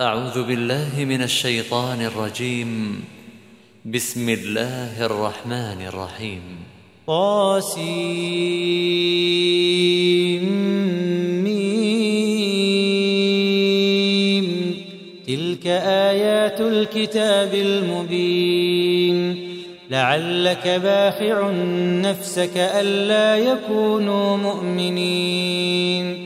أعوذ بالله من الشيطان الرجيم. بسم الله الرحمن الرحيم. طاسيم تلك آيات الكتاب المبين. لعلك باخع نفسك ألا يكونوا مؤمنين.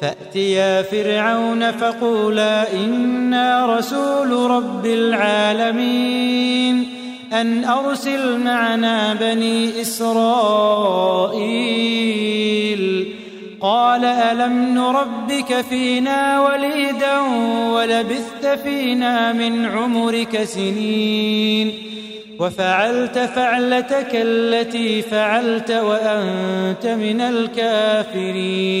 فأتيا فرعون فقولا إنا رسول رب العالمين أن أرسل معنا بني إسرائيل قال ألم نربك فينا وليدا ولبثت فينا من عمرك سنين وفعلت فعلتك التي فعلت وأنت من الكافرين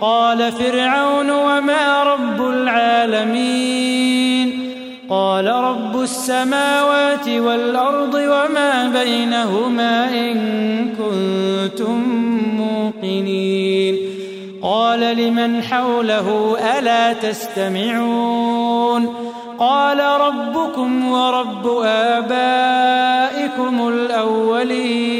قال فرعون وما رب العالمين قال رب السماوات والأرض وما بينهما إن كنتم موقنين قال لمن حوله ألا تستمعون قال ربكم ورب آبائكم الأولين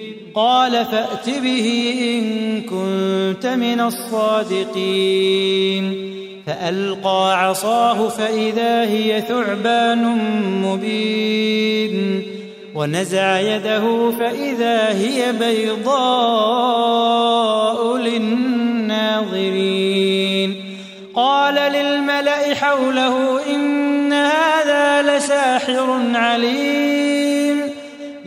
قال فأت به إن كنت من الصادقين. فألقى عصاه فإذا هي ثعبان مبين. ونزع يده فإذا هي بيضاء للناظرين. قال للملأ حوله إن هذا لساحر عليم.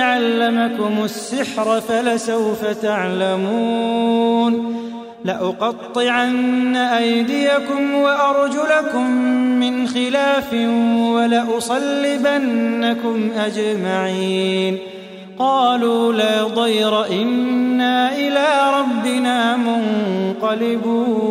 علمكم السحر فلسوف تعلمون لأقطعن أيديكم وأرجلكم من خلاف ولأصلبنكم أجمعين قالوا لا ضير إنا إلى ربنا منقلبون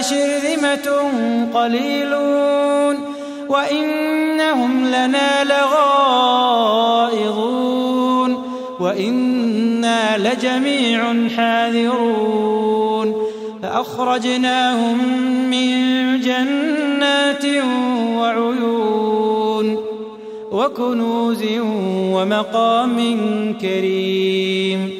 لشرذمة قليلون وإنهم لنا لغائظون وإنا لجميع حاذرون فأخرجناهم من جنات وعيون وكنوز ومقام كريم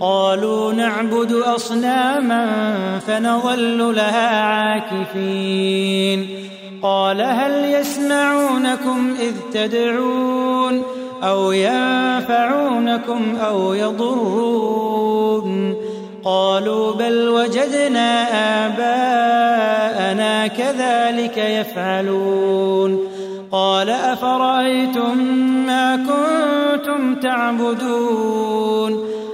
قالوا نعبد أصناما فنظل لها عاكفين. قال هل يسمعونكم إذ تدعون أو ينفعونكم أو يضرون؟ قالوا بل وجدنا آباءنا كذلك يفعلون. قال أفرأيتم ما كنتم تعبدون؟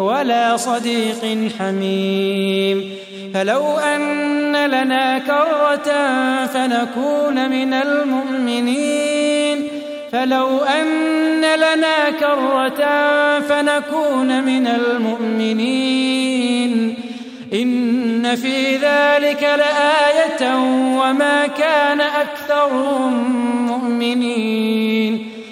ولا صديق حميم. فلو أن لنا كرة فنكون من المؤمنين. فلو أن لنا كرة فنكون من المؤمنين. إن في ذلك لآية وما كان أكثرهم مؤمنين.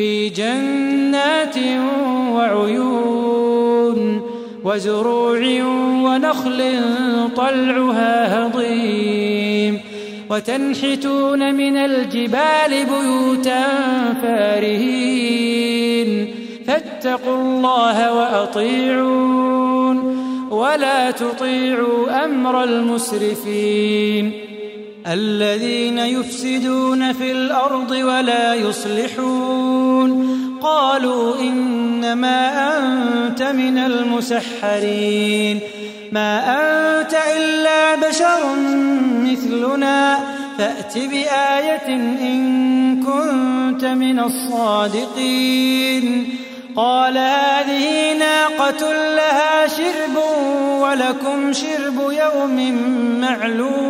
في جنات وعيون وزروع ونخل طلعها هضيم وتنحتون من الجبال بيوتا فارهين فاتقوا الله وأطيعون ولا تطيعوا أمر المسرفين الذين يفسدون في الأرض ولا يصلحون. قالوا إنما أنت من المسحرين. ما أنت إلا بشر مثلنا. فأت بآية إن كنت من الصادقين. قال هذه ناقة لها شرب ولكم شرب يوم معلوم.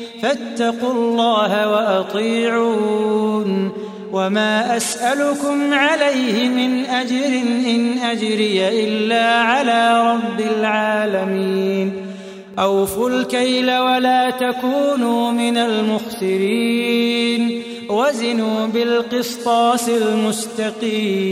فاتقوا الله وأطيعون وما أسألكم عليه من أجر إن أجري إلا على رب العالمين أوفوا الكيل ولا تكونوا من المخسرين وزنوا بالقسطاس المستقيم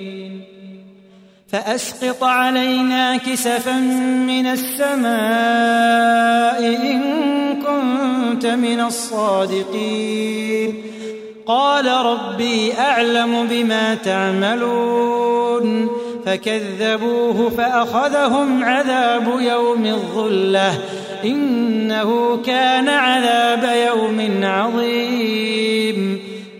فأسقط علينا كسفا من السماء إن كنت من الصادقين. قال ربي أعلم بما تعملون. فكذبوه فأخذهم عذاب يوم الظلة. إنه كان عذاب يوم عظيم.